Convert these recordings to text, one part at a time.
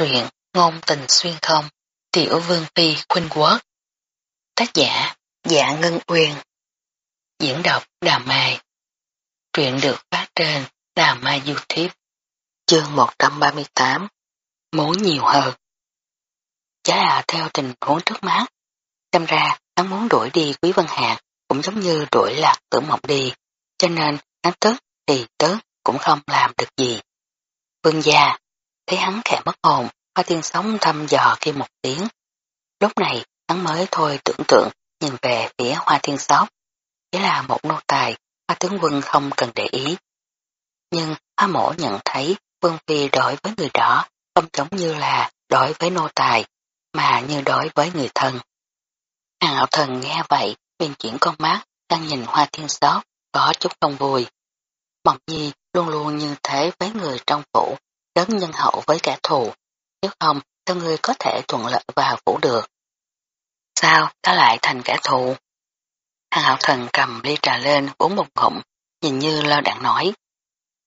Truyện Ngôn tình xuyên không, Tiểu Vương Phi Khuynh Quốc. Tác giả Dạ Ngân Uyên. Diễn đọc, Đà Mai. Truyện được phát trên Đà Mai Youtube. Chương 138 Muốn nhiều hơn. Chá là theo tình huống trước mắt, Xem ra hắn muốn đuổi đi Quý Vân Hạc cũng giống như đuổi lạc tử mộng đi, cho nên hắn tức thì tức cũng không làm được gì. Vương gia thấy hắn khẽ mất hồn, hoa tiên sống thăm dò kia một tiếng. Lúc này hắn mới thôi tưởng tượng nhìn về phía hoa tiên sóc. Chỉ là một nô tài, hoa tướng quân không cần để ý. Nhưng hoa mổ nhận thấy vương phi đối với người đó không giống như là đối với nô tài, mà như đối với người thân. Hàng hậu thần nghe vậy, liền chuyển con mắt, đang nhìn hoa thiên sóc, có chút không vui. Mộng nhi luôn luôn như thế với người trong phủ, rất nhân hậu với kẻ thù, nếu không sao ngươi có thể thuận lợi vào phủ được. Sao ta lại thành kẻ thù? Hàng hậu thần cầm ly trà lên uống một ngụm, nhìn như lo đạn nói.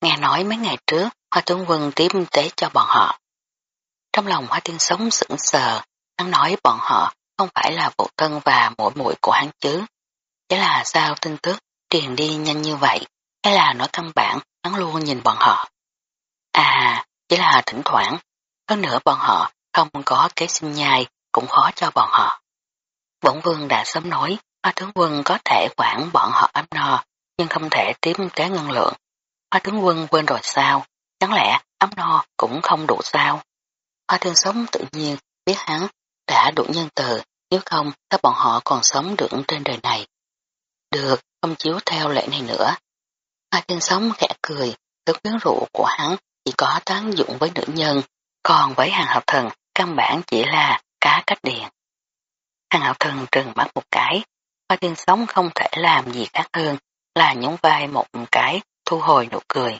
Nghe nói mấy ngày trước, Hoa tướng quân tiếp tế cho bọn họ. Trong lòng Hoa tiên sống sững sờ, hắn nói bọn họ không phải là vụ thân và mũi mũi của hắn chứ. thế là sao tin tức truyền đi nhanh như vậy, hay là nói căn bản hắn luôn nhìn bọn họ. À, chỉ là thỉnh thoảng, hơn nữa bọn họ không có kế sinh nhai cũng khó cho bọn họ. Bổn vương đã sớm nói, hoa tướng quân có thể quản bọn họ ấm no, nhưng không thể tiếp tế ngân lượng. Hoa tướng quân quên rồi sao? Chẳng lẽ ấm no cũng không đủ sao? Hoa thương sống tự nhiên biết hắn đã đủ nhân từ, nếu không các bọn họ còn sống được trên đời này. Được, không chiếu theo lệ này nữa. Hoa thương sống khẽ cười, tức quyến rũ của hắn chỉ có tác dụng với nữ nhân, còn với hàng học thần căn bản chỉ là cá cách điện. Hàng học thần trừng mắt một cái, hoa tiên sống không thể làm gì khác hơn là nhún vai một cái thu hồi nụ cười.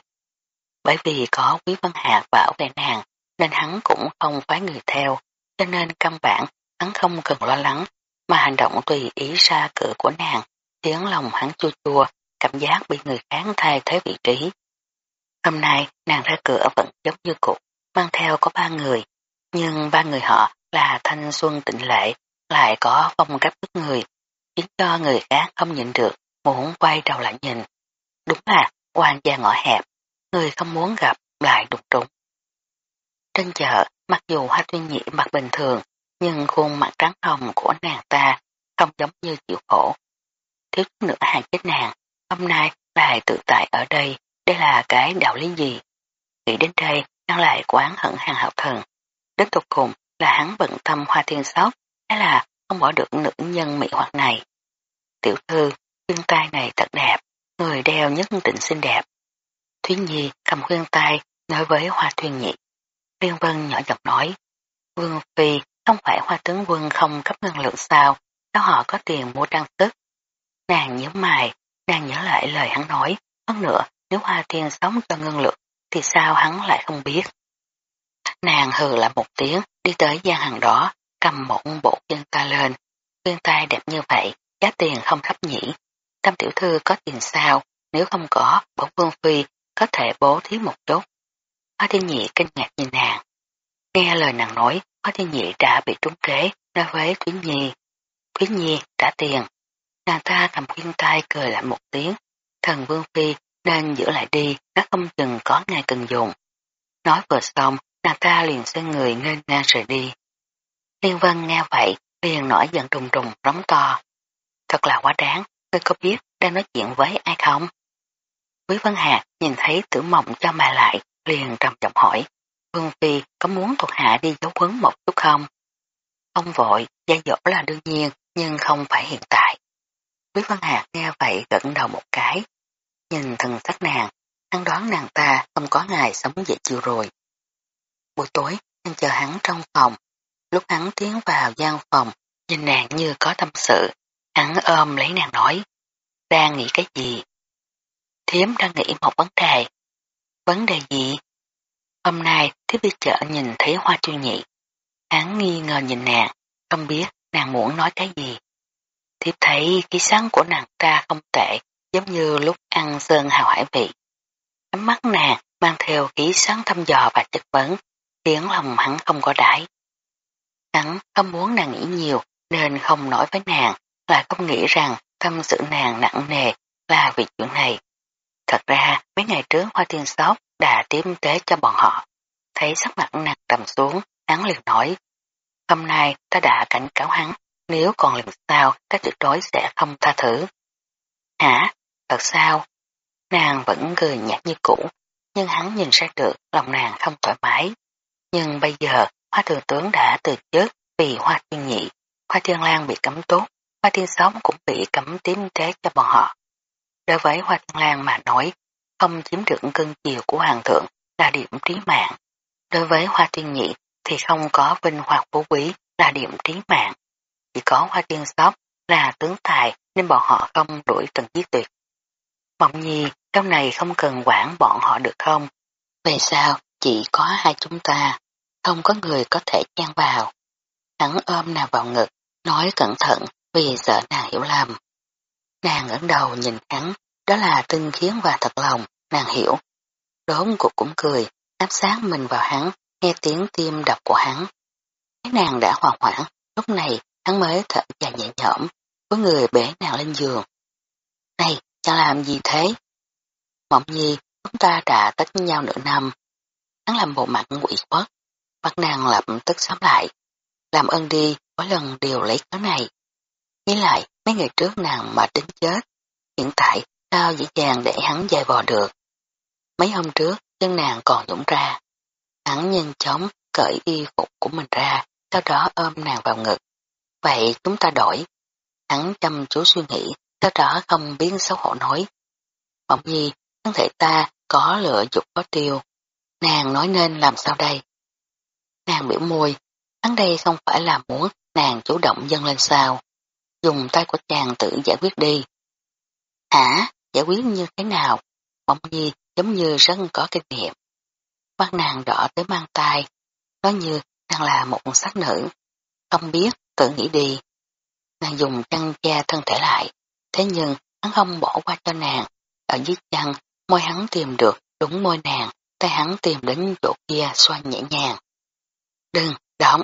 Bởi vì có quý văn hạc bảo vệ nàng nên hắn cũng không phái người theo, cho nên căn bản hắn không cần lo lắng mà hành động tùy ý ra cửa của nàng khiến lòng hắn chua chua, cảm giác bị người khác thay thế vị trí. Hôm nay nàng ra cửa vẫn giống như cũ, mang theo có ba người, nhưng ba người họ là thanh xuân tịnh lệ, lại có phong cách bức người, khiến cho người khác không nhìn được, muốn quay đầu lại nhìn. Đúng là quan gia ngõ hẹp, người không muốn gặp lại đụng trúng. Trên chợ, mặc dù hoa tuyên nhị mặt bình thường, nhưng khuôn mặt trắng hồng của nàng ta không giống như chịu khổ. Thiếu nữa hàng chết nàng, hôm nay lại tự tại ở đây, đây là cái đạo lý gì? Nghĩ đến đây, hắn lại quán hận hàng hậu thần. Đến tục cùng là hắn bận tâm hoa thiên sóc, hay là không bỏ được nữ nhân mỹ hoặc này. Tiểu thư, khuyên tai này thật đẹp, người đeo nhất định xinh đẹp. Thúy Nhi cầm khuyên tai nói với Hoa Thuyên Nhị. Liên Vân nhỏ giọng nói, Vương Phi không phải Hoa Tướng Quân không cấp ngân lượng sao, sao họ có tiền mua trang sức. Nàng nhớ mày, nàng nhớ lại lời hắn nói, hơn nữa nếu Hoa Thiên sống cho ngân lượng thì sao hắn lại không biết. Nàng hừ lại một tiếng đi tới gian hàng đó, cầm một bộ chân ta lên. Khuyên tai đẹp như vậy, giá tiền không thấp nhỉ. Tâm tiểu thư có tiền sao, nếu không có, bổn vương phi có thể bố thí một chút. Hoa thiên nhị kinh ngạc nhìn nàng. Nghe lời nàng nói, Hoa thiên nhị đã bị trúng kế, nói với Quý Nhi. Quý Nhi trả tiền. Nàng ta cầm khuyên tai cười lại một tiếng. Thần vương phi nên giữ lại đi, nó không chừng có ngày cần dùng. Nói vừa xong, nàng ta liền xoay người nên ngang rời đi. Liên Vân nghe vậy, liền nổi giận trùng trùng, rống to. Thật là quá đáng, ngươi có biết đang nói chuyện với ai không? Quý Vân Hạc nhìn thấy tử mộng cho mà lại, liền trầm trọng hỏi. Vương Phi có muốn thuộc hạ đi dấu huấn một chút không? Không vội, gia dỗ là đương nhiên, nhưng không phải hiện tại. Quý Vân Hạc nghe vậy gật đầu một cái, Nhìn thần sắc nàng, hắn đoán nàng ta không có ngày sống dễ chịu rồi. Buổi tối, anh chờ hắn trong phòng. Lúc hắn tiến vào gian phòng, nhìn nàng như có tâm sự. Hắn ôm lấy nàng nói, đang nghĩ cái gì? Thiếm đang nghĩ một vấn đề. Vấn đề gì? Hôm nay, thiếp đi chợ nhìn thấy hoa chu nhị. Hắn nghi ngờ nhìn nàng, không biết nàng muốn nói cái gì. Thiếp thấy khí sáng của nàng ta không tệ, giống như lúc ăn sơn hào hải vị. Ánh mắt nàng mang theo khí sáng thăm dò và chất vấn. tiếng lòng hắn không có đáy. Hắn không muốn nàng nghĩ nhiều nên không nói với nàng, lại không nghĩ rằng tâm sự nàng nặng nề là vì chuyện này. Thật ra, mấy ngày trước Hoa Tiên Sóc đã tiếp tế cho bọn họ. Thấy sắc mặt nàng trầm xuống, hắn liền nói, hôm nay ta đã cảnh cáo hắn, nếu còn lần sau ta tuyệt đối sẽ không tha thứ. Hả? Thật sao? Nàng vẫn cười nhạt như cũ, nhưng hắn nhìn ra được lòng nàng không thoải mái. Nhưng bây giờ, Hoa Thừa Tướng đã từ chức vì Hoa Thiên Nhị, Hoa Thiên Lan bị cấm tốt, Hoa Thiên Sống cũng bị cấm tím trái cho bọn họ. Đối với Hoa Thiên Lan mà nói, không chiếm được cân chiều của Hoàng thượng là điểm trí mạng. Đối với Hoa Thiên Nhị thì không có vinh hoặc phú quý là điểm trí mạng. Chỉ có Hoa Thiên Sóc là tướng tài nên bọn họ không đuổi Trần Giết Tuyệt. Mộng nhi, trong này không cần quản bọn họ được không? Về sao chỉ có hai chúng ta, không có người có thể chen vào. Hắn ôm nàng vào ngực, nói cẩn thận vì sợ nàng hiểu lầm. Nàng ngẩng đầu nhìn hắn, đó là tinh khiến và thật lòng, nàng hiểu. Đốn cuộc cũng cười, áp sát mình vào hắn, nghe tiếng tim đập của hắn. Thấy nàng đã hòa hoãn, lúc này hắn mới thở dài nhẹ nhõm, có người bế nàng lên giường. Này, chẳng làm gì thế? Mộng nhi, chúng ta đã tách nhau nửa năm. Hắn làm bộ mặt quỷ quất, bắt nàng lập tức sắm lại. Làm ơn đi, mỗi lần đều lấy cái này. Nghĩ lại, mấy ngày trước nàng mà đến chết. Hiện tại, sao dễ dàng để hắn dài vò được. Mấy hôm trước, chân nàng còn dũng ra. Hắn nhanh chóng cởi y phục của mình ra, sau đó ôm nàng vào ngực. Vậy chúng ta đổi. Hắn chăm chú suy nghĩ, sau đó không biết xấu hổ nói. Bỗng nhi, thân thể ta có lựa dục có tiêu. Nàng nói nên làm sao đây? Nàng biểu môi, hắn đây không phải là muốn nàng chủ động dâng lên sao. Dùng tay của chàng tự giải quyết đi. Hả? Giải quyết như thế nào? Bỗng nhi giống như rất có kinh nghiệm. Mắt nàng đỏ tới mang tay, nói như nàng là một sát nữ. Không biết, tự nghĩ đi. Nàng dùng chăn che thân thể lại, thế nhưng hắn không bỏ qua cho nàng. Ở dưới chăn, môi hắn tìm được đúng môi nàng, tay hắn tìm đến chỗ kia xoa nhẹ nhàng. Đừng, động.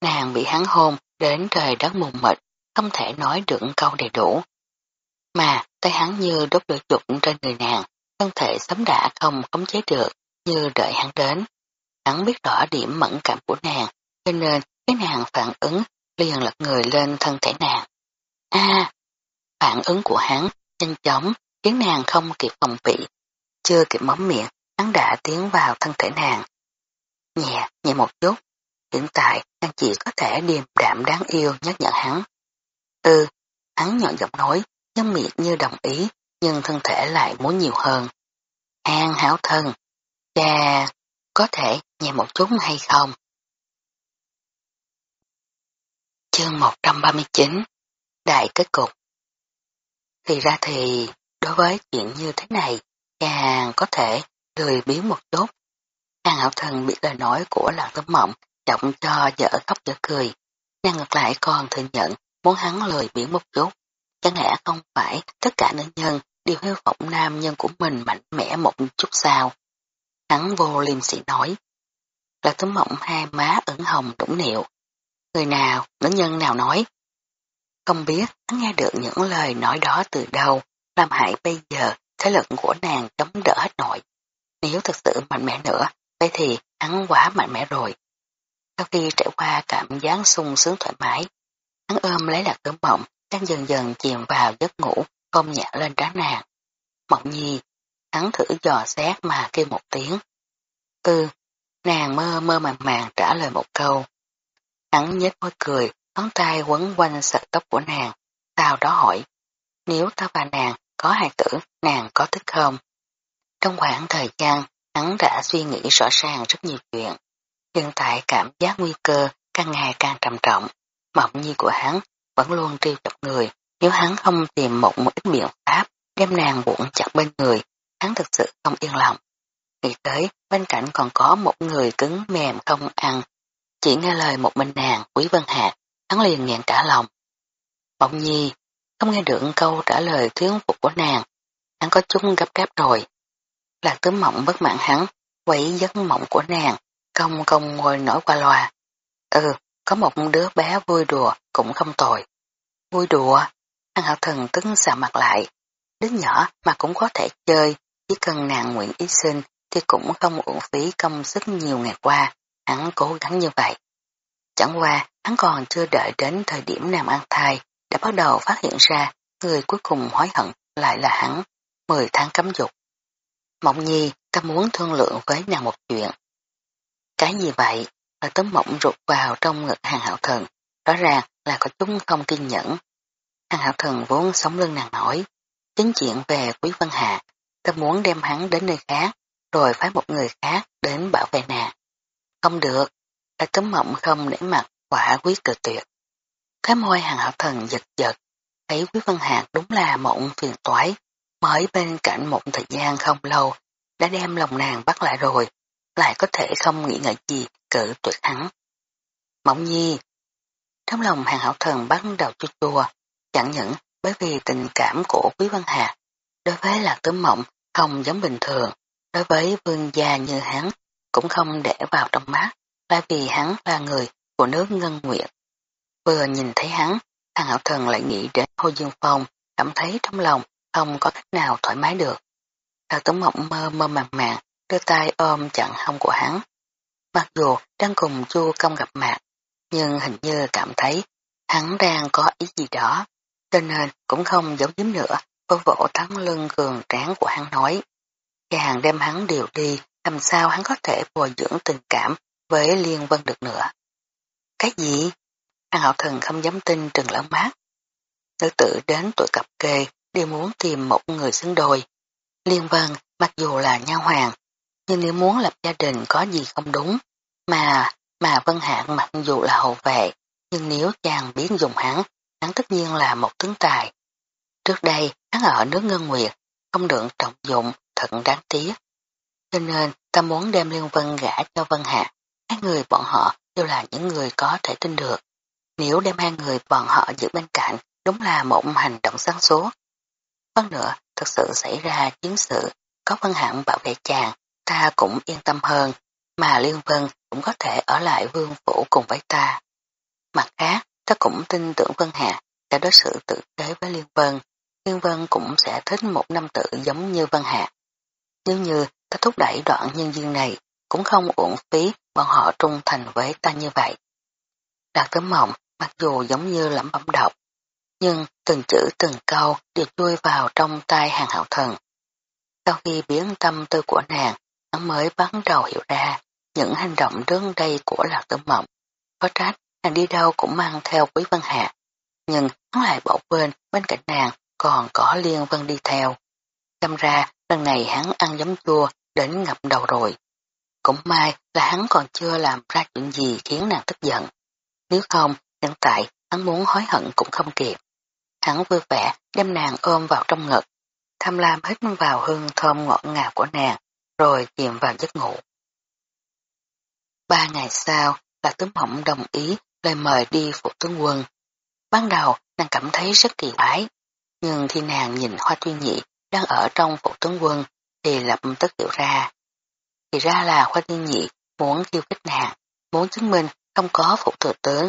Nàng bị hắn hôn đến trời đất mù mịt, không thể nói được câu đầy đủ. Mà tay hắn như đốt lửa chụp trên người nàng, thân thể sớm đã không khống chế được, như đợi hắn đến. Hắn biết rõ điểm mẫn cảm của nàng, cho nên cái nàng phản ứng liền lật người lên thân thể nàng. A, phản ứng của hắn nhanh chóng khiến nàng không kịp phòng bị. Chưa kịp móng miệng, hắn đã tiến vào thân thể nàng. Nhẹ, nhẹ một chút. Hiện tại, nàng chỉ có thể điềm đạm đáng yêu nhắc nhở hắn. Ừ, hắn nhọn giọng nói, nhân miệng như đồng ý, nhưng thân thể lại muốn nhiều hơn. An hảo thân, cha, có thể nhẹ một chút hay không? Chương 139 Đại kết cục thì ra thì, đối với chuyện như thế này, chàng có thể lười biến một chút. Hàng hậu thần bị lời nói của lạc tấm mộng trọng cho dở khóc dở cười. Nàng ngược lại còn thừa nhận muốn hắn lười biến một chút. Chẳng lẽ không phải tất cả nữ nhân đều hy vọng nam nhân của mình mạnh mẽ một chút sao? Hắn vô liêm sĩ nói. Lạc tấm mộng hai má ửng hồng đủng niệu. Người nào, nữ nhân nào nói? Không biết hắn nghe được những lời nói đó từ đâu, làm hại bây giờ thế lực của nàng chống đỡ hết nổi. Nếu thực sự mạnh mẽ nữa, vậy thì hắn quá mạnh mẽ rồi. Sau khi trải qua cảm giác sung sướng thoải mái, hắn ôm lấy lạc cơm mộng, đang dần dần chìm vào giấc ngủ, ôm nhẹ lên trán nàng. Mộng nhi, hắn thử dò xét mà kêu một tiếng. Ừ, nàng mơ mơ màng màng trả lời một câu. Hắn nhếch môi cười, ngón tay quấn quanh sợi tóc của nàng, sau đó hỏi, nếu ta và nàng có hài tử, nàng có thích không? Trong khoảng thời gian, hắn đã suy nghĩ rõ ràng rất nhiều chuyện. Hiện tại cảm giác nguy cơ càng ngày càng trầm trọng, mộng nhi của hắn vẫn luôn trêu chọc người. Nếu hắn không tìm một một ít biện pháp đem nàng buộc chặt bên người, hắn thực sự không yên lòng. Nghĩ tới, bên cạnh còn có một người cứng mềm không ăn. Chỉ nghe lời một mình nàng, Quý Vân Hạc, hắn liền nghẹn cả lòng. Mộng nhi, không nghe được câu trả lời thuyết phục của nàng, hắn có chút gấp gáp rồi. Lạc tướng mộng bất mãn hắn, quấy giấc mộng của nàng, Công công ngồi nổi qua loa. Ừ, có một đứa bé vui đùa cũng không tồi. Vui đùa, hắn hạo thần tức xà mặt lại. Đứa nhỏ mà cũng có thể chơi, chỉ cần nàng nguyện ý sinh thì cũng không uổng phí công sức nhiều ngày qua, hắn cố gắng như vậy. Chẳng qua, hắn còn chưa đợi đến thời điểm nàng ăn thai, đã bắt đầu phát hiện ra người cuối cùng hối hận lại là hắn, 10 tháng cấm dục. Mộng nhi, ta muốn thương lượng với nàng một chuyện. Cái gì vậy? Là tấm mộng rụt vào trong ngực hàng hạo thần, rõ ràng là có chúng không kiên nhẫn. Hàng hạo thần vốn sống lưng nàng nổi, chính chuyện về Quý Văn Hà, ta muốn đem hắn đến nơi khác, rồi phái một người khác đến bảo vệ nàng. Không được, ta cấm mộng không để mặt quả quý cự tuyệt. Cái môi hàng hạo thần giật giật, thấy Quý Văn Hạc đúng là mộng phiền toái, mới bên cạnh một thời gian không lâu, đã đem lòng nàng bắt lại rồi, lại có thể không nghĩ ngợi gì cự tuyệt hắn. Mộng nhi, trong lòng hàng hậu thần bắt đầu chua chua, chẳng những bởi vì tình cảm của Quý Văn Hạc đối với lạc cấm mộng không giống bình thường, đối với vương gia như hắn cũng không để vào trong mắt, là vì hắn là người của nước Ngân Nguyệt. Vừa nhìn thấy hắn, hàng hảo thần lại nghĩ đến Hồ Dương Phong, cảm thấy trong lòng không có cách nào thoải mái được. Thằng Tống mộng mơ mơ màng màng, đưa tay ôm chặn hông của hắn. Mặc dù đang cùng chu công gặp mặt, nhưng hình như cảm thấy hắn đang có ý gì đó, cho nên cũng không giấu giếm nữa, vỗ vỗ thắng lưng cường tráng của hắn nói. Chàng đem hắn điều đi, làm sao hắn có thể bồi dưỡng tình cảm với Liên Vân được nữa. Cái gì? Hàng hậu thần không dám tin trừng lớn mát. Nữ tử đến tuổi cặp kê, đều muốn tìm một người xứng đôi. Liên Vân, mặc dù là nha hoàng, nhưng nếu muốn lập gia đình có gì không đúng, mà, mà Vân Hạng mặc dù là hậu vệ, nhưng nếu chàng biến dùng hắn, hắn tất nhiên là một tướng tài. Trước đây, hắn ở nước Ngân Nguyệt, không được trọng dụng, thật đáng tiếc. Cho nên, ta muốn đem Liên Vân gả cho Vân Hạng, hai người bọn họ đều là những người có thể tin được. Nếu đem hai người bọn họ giữ bên cạnh, đúng là một hành động sáng suốt. Hơn nữa, thực sự xảy ra chiến sự, có Vân Hạng bảo vệ chàng, ta cũng yên tâm hơn, mà Liên Vân cũng có thể ở lại vương phủ cùng với ta. Mặt khác, ta cũng tin tưởng Vân Hạ sẽ đối xử tử tế với Liên Vân, Liên Vân cũng sẽ thích một năm tự giống như Vân Hạ. Nếu như ta thúc đẩy đoạn nhân duyên này, cũng không uổng phí bọn họ trung thành với ta như vậy. Đạt tấm mộng, mặc dù giống như lẩm bẩm độc, nhưng từng chữ từng câu đều chui vào trong tay hàng hậu thần. Sau khi biến tâm tư của nàng, hắn mới bắt đầu hiểu ra những hành động trước đây của Lạc Tử Mộng. Có trách, nàng đi đâu cũng mang theo Quý Vân Hạ, nhưng hắn lại bỏ quên bên cạnh nàng còn có Liên Vân đi theo. Xem ra lần này hắn ăn giấm chua đến ngập đầu rồi. Cũng may là hắn còn chưa làm ra chuyện gì khiến nàng tức giận. Nếu không, hiện tại hắn muốn hối hận cũng không kịp. Hắn vui vẻ đem nàng ôm vào trong ngực, tham lam hít vào hương thơm ngọt ngào của nàng, rồi chìm vào giấc ngủ. Ba ngày sau, là tướng mộng đồng ý lời mời đi phụ tướng quân. Ban đầu, nàng cảm thấy rất kỳ quái, nhưng khi nàng nhìn Hoa Tuyên Nhị đang ở trong phụ tướng quân thì lập tức hiểu ra. Thì ra là Hoa Thiên Nhị muốn khiêu khích nàng, muốn chứng minh không có phụ thừa tướng,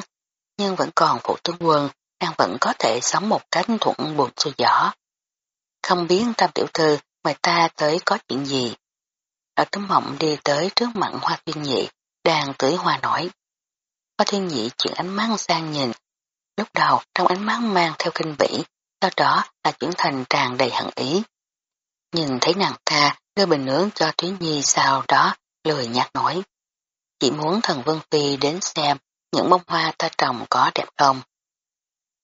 nhưng vẫn còn phụ tướng quân, nàng vẫn có thể sống một cách thuận buồn xuôi gió. Không biết tam tiểu thư mời ta tới có chuyện gì. Ở tấm mộng đi tới trước mặt Hoa Thiên Nhị, đang tưới hoa nổi. Hoa Thiên Nhị chuyển ánh mắt sang nhìn, lúc đầu trong ánh mắt mang theo kinh bỉ, sau đó là chuyển thành tràn đầy hận ý. Nhìn thấy nàng ta đưa bình nướng cho Thúy Nhi sau đó lười nhạt nói. Chỉ muốn thần Vân Phi đến xem những bông hoa ta trồng có đẹp không.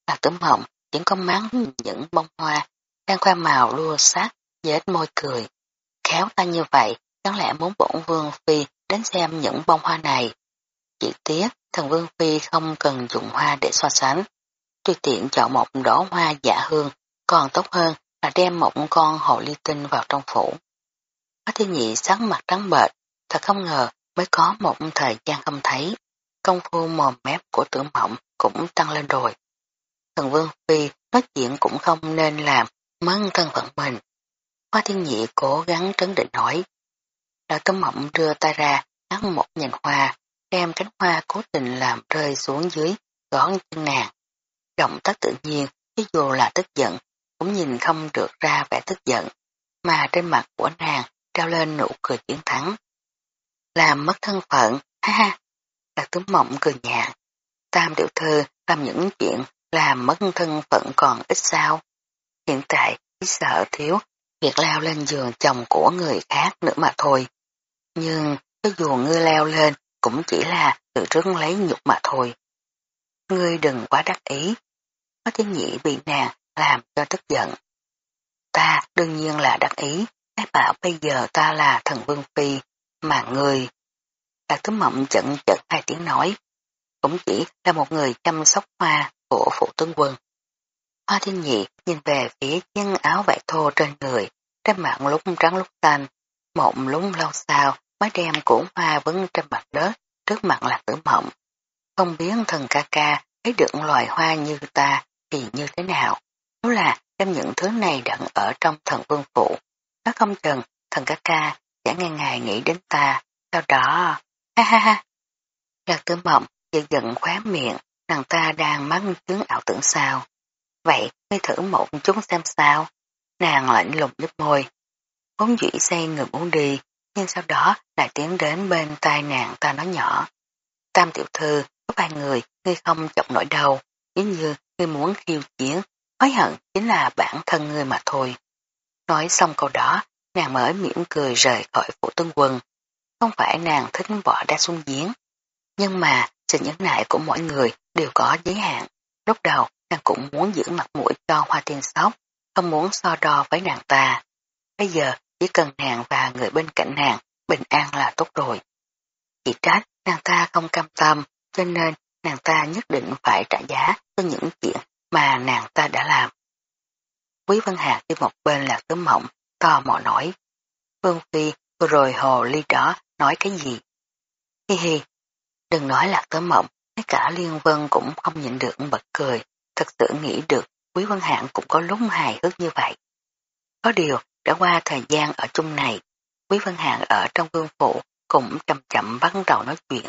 Lạc tấm mộng chỉ có mắng những bông hoa đang khoe màu lua sát dết môi cười. Khéo ta như vậy, chẳng lẽ muốn bổn vương phi đến xem những bông hoa này. Chỉ tiếc, thần vương phi không cần dùng hoa để so sánh. Tuy tiện chọn một đỏ hoa dạ hương, còn tốt hơn là đem một con hồ ly tinh vào trong phủ hoa thiên nhị sắc mặt trắng bệch, thật không ngờ mới có một thời gian không thấy. Công phu mồm mép của tưởng mộng cũng tăng lên rồi. Thần Vương Phi nói chuyện cũng không nên làm mất thân phận mình. Hoa thiên nhị cố gắng trấn định hỏi. Đạo tâm mộng đưa tay ra, ngắt một nhành hoa, đem cánh hoa cố tình làm rơi xuống dưới gõn chân nàng. Động tác tự nhiên, chứ dù là tức giận, cũng nhìn không được ra vẻ tức giận, mà trên mặt của nàng trao lên nụ cười chiến thắng. Làm mất thân phận, ha ha, Lạc tướng mộng cười nhạt. Tam tiểu thư làm những chuyện làm mất thân phận còn ít sao. Hiện tại chỉ sợ thiếu việc leo lên giường chồng của người khác nữa mà thôi. Nhưng cho dù ngươi leo lên cũng chỉ là tự trứng lấy nhục mà thôi. Ngươi đừng quá đắc ý. Có tiếng nhị bị nàng làm cho tức giận. Ta đương nhiên là đắc ý, ai bảo bây giờ ta là thần vương phi, mà người Lạc tướng mộng chận chật hai tiếng nói, cũng chỉ là một người chăm sóc hoa của phụ tướng quân. Hoa thiên nhị nhìn về phía chân áo vải thô trên người, trên mặt lúc trắng lúc xanh, mộng lúc lâu sau mới đem củ hoa vấn trên mặt đất trước mặt là tử mộng. Không biết thần ca ca thấy được loài hoa như ta thì như thế nào. Nếu là đem những thứ này đựng ở trong thần vương phụ, nó không chừng thần ca ca sẽ nghe ngày nghĩ đến ta, sau đó, ha ha ha. Lạc tử mộng giật giận khóe miệng, nàng ta đang mắng chứng ảo tưởng sao. Vậy, ngươi thử một chút xem sao. Nàng lạnh lùng nước môi. Vốn dĩ say người muốn đi, nhưng sau đó lại tiến đến bên tai nàng ta nói nhỏ. Tam tiểu thư, có ba người, ngươi không chọc nổi đầu, nếu như ngươi muốn khiêu chiến, hối hận chính là bản thân ngươi mà thôi. Nói xong câu đó, nàng mới mỉm cười rời khỏi phủ tân quân. Không phải nàng thích bỏ đa xuống giếng, nhưng mà sự nhẫn nại của mỗi người đều có giới hạn. Lúc đầu, nàng cũng muốn giữ mặt mũi cho hoa tiên sóc, không muốn so đo với nàng ta. Bây giờ, chỉ cần nàng và người bên cạnh nàng bình an là tốt rồi. Chỉ trách nàng ta không cam tâm, cho nên nàng ta nhất định phải trả giá cho những chuyện mà nàng ta đã làm. Quý Vân Hạc đi một bên là tấm mộng, to mò nói. Vương Phi vừa rồi hồ ly đó nói cái gì? Hi hi, đừng nói là tấm mộng, ngay cả Liên Vân cũng không nhịn được bật cười, thật sự nghĩ được Quý Vân Hạng cũng có lúc hài hước như vậy. Có điều, đã qua thời gian ở chung này, Quý Vân Hạng ở trong vương phủ cũng chậm chậm bắt đầu nói chuyện,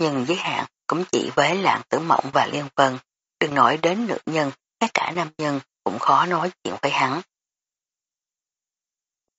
nhưng giới hạn cũng chỉ với lạng tử mộng và liên vân, đừng nói đến nữ nhân, tất cả nam nhân cũng khó nói chuyện với hắn.